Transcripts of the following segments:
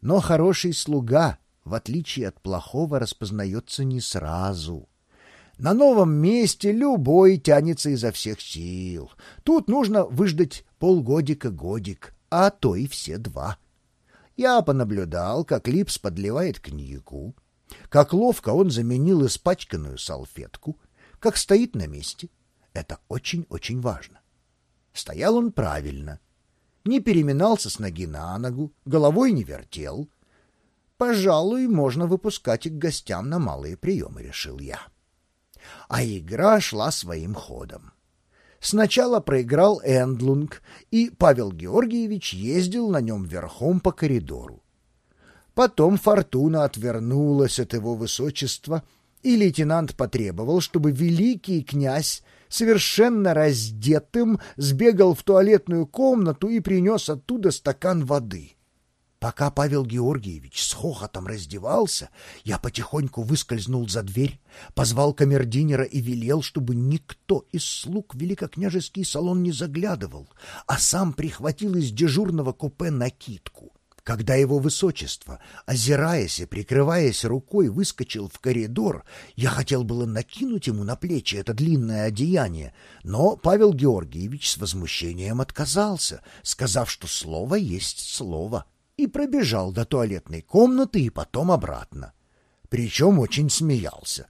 Но хороший слуга, в отличие от плохого, распознается не сразу. На новом месте любой тянется изо всех сил. Тут нужно выждать полгодика-годик, а то и все два. Я понаблюдал, как Липс подливает коньяку, как ловко он заменил испачканную салфетку, как стоит на месте. Это очень-очень важно. Стоял он правильно. Не переминался с ноги на ногу, головой не вертел. Пожалуй, можно выпускать их гостям на малые приемы, решил я а игра шла своим ходом. Сначала проиграл Эндлунг, и Павел Георгиевич ездил на нем верхом по коридору. Потом фортуна отвернулась от его высочества, и лейтенант потребовал, чтобы великий князь совершенно раздетым сбегал в туалетную комнату и принес оттуда стакан воды. Пока Павел Георгиевич с хохотом раздевался, я потихоньку выскользнул за дверь, позвал камердинера и велел, чтобы никто из слуг великокняжеский салон не заглядывал, а сам прихватил из дежурного купе накидку. Когда его высочество, озираясь и прикрываясь рукой, выскочил в коридор, я хотел было накинуть ему на плечи это длинное одеяние, но Павел Георгиевич с возмущением отказался, сказав, что слово есть слово и пробежал до туалетной комнаты и потом обратно. Причем очень смеялся.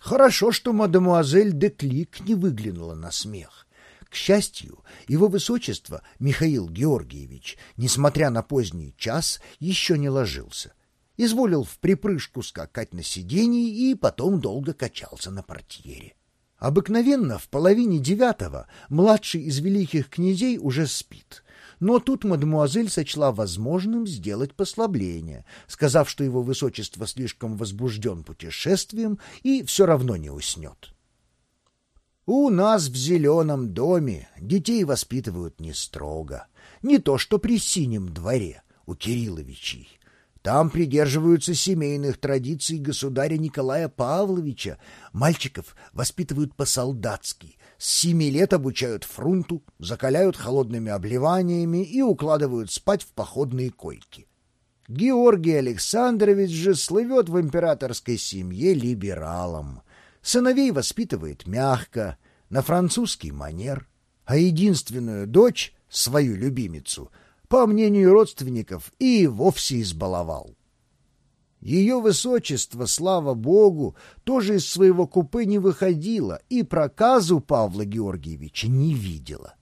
Хорошо, что мадемуазель де Клик не выглянула на смех. К счастью, его высочество Михаил Георгиевич, несмотря на поздний час, еще не ложился. Изволил в припрыжку скакать на сиденье и потом долго качался на портьере. Обыкновенно в половине девятого младший из великих князей уже спит — но тут мадемуазель сочла возможным сделать послабление, сказав, что его высочество слишком возбужден путешествием и все равно не уснет. У нас в зеленом доме детей воспитывают не строго, не то что при синем дворе у Кирилловичей. Там придерживаются семейных традиций государя Николая Павловича. Мальчиков воспитывают по-солдатски, с семи лет обучают фрунту, закаляют холодными обливаниями и укладывают спать в походные койки. Георгий Александрович же слывет в императорской семье либералом. Сыновей воспитывает мягко, на французский манер, а единственную дочь, свою любимицу, по мнению родственников, и вовсе избаловал. Ее высочество, слава богу, тоже из своего купе не выходило и проказу Павла Георгиевича не видела.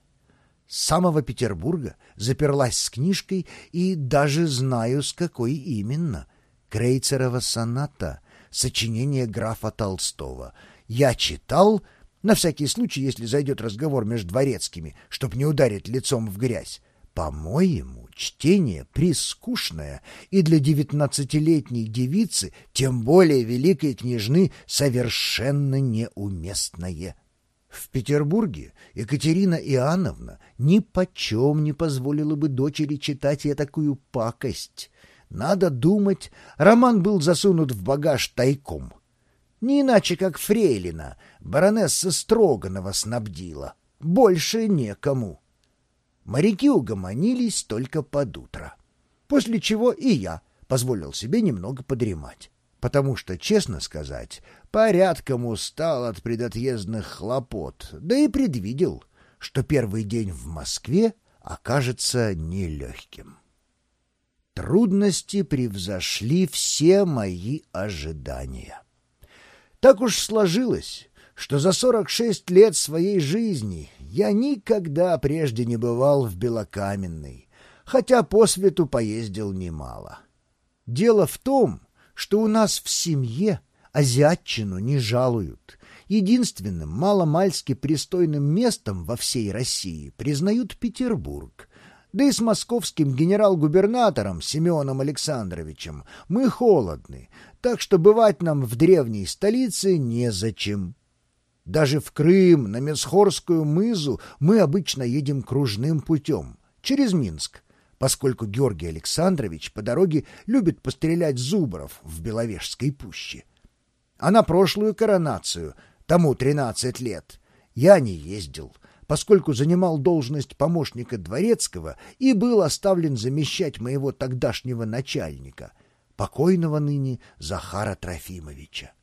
С самого Петербурга заперлась с книжкой и даже знаю, с какой именно. Крейцерова соната, сочинение графа Толстого. Я читал, на всякий случай, если зайдет разговор между дворецкими, чтоб не ударить лицом в грязь. По-моему, чтение прискучное и для девятнадцатилетней девицы, тем более великой княжны, совершенно неуместное. В Петербурге Екатерина Иоанновна ни почем не позволила бы дочери читать я такую пакость. Надо думать, роман был засунут в багаж тайком. Не иначе, как Фрейлина, баронесса Строганова снабдила. Больше некому. Моряки угомонились только под утро. После чего и я позволил себе немного подремать. Потому что, честно сказать, порядком устал от предотъездных хлопот, да и предвидел, что первый день в Москве окажется нелегким. Трудности превзошли все мои ожидания. Так уж сложилось, что за сорок шесть лет своей жизни я никогда прежде не бывал в Белокаменной, хотя по свету поездил немало. Дело в том, что у нас в семье азиатчину не жалуют. Единственным маломальски пристойным местом во всей России признают Петербург. Да и с московским генерал-губернатором Семеном Александровичем мы холодны, так что бывать нам в древней столице незачем. Даже в Крым, на Месхорскую мызу мы обычно едем кружным путем, через Минск, поскольку Георгий Александрович по дороге любит пострелять зубров в Беловежской пуще. А на прошлую коронацию, тому 13 лет, я не ездил, поскольку занимал должность помощника дворецкого и был оставлен замещать моего тогдашнего начальника, покойного ныне Захара Трофимовича.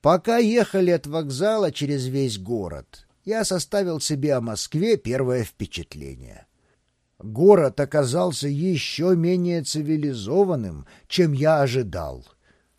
Пока ехали от вокзала через весь город, я составил себе о Москве первое впечатление. Город оказался еще менее цивилизованным, чем я ожидал.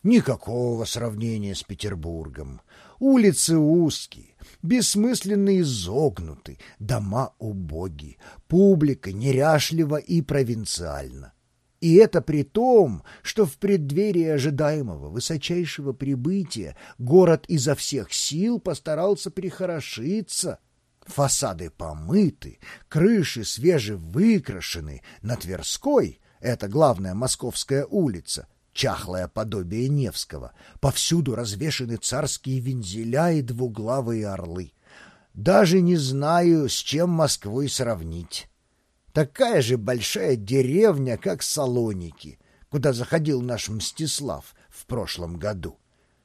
Никакого сравнения с Петербургом. Улицы узкие, бессмысленно изогнуты, дома убоги, публика неряшлива и провинциальна. И это при том, что в преддверии ожидаемого высочайшего прибытия город изо всех сил постарался прихорошиться. Фасады помыты, крыши свежевыкрашены, на Тверской, это главная московская улица, чахлое подобие Невского. Повсюду развешаны царские вензеля и двуглавые орлы. Даже не знаю, с чем Москвой сравнить. Такая же большая деревня, как Салоники, куда заходил наш Мстислав в прошлом году.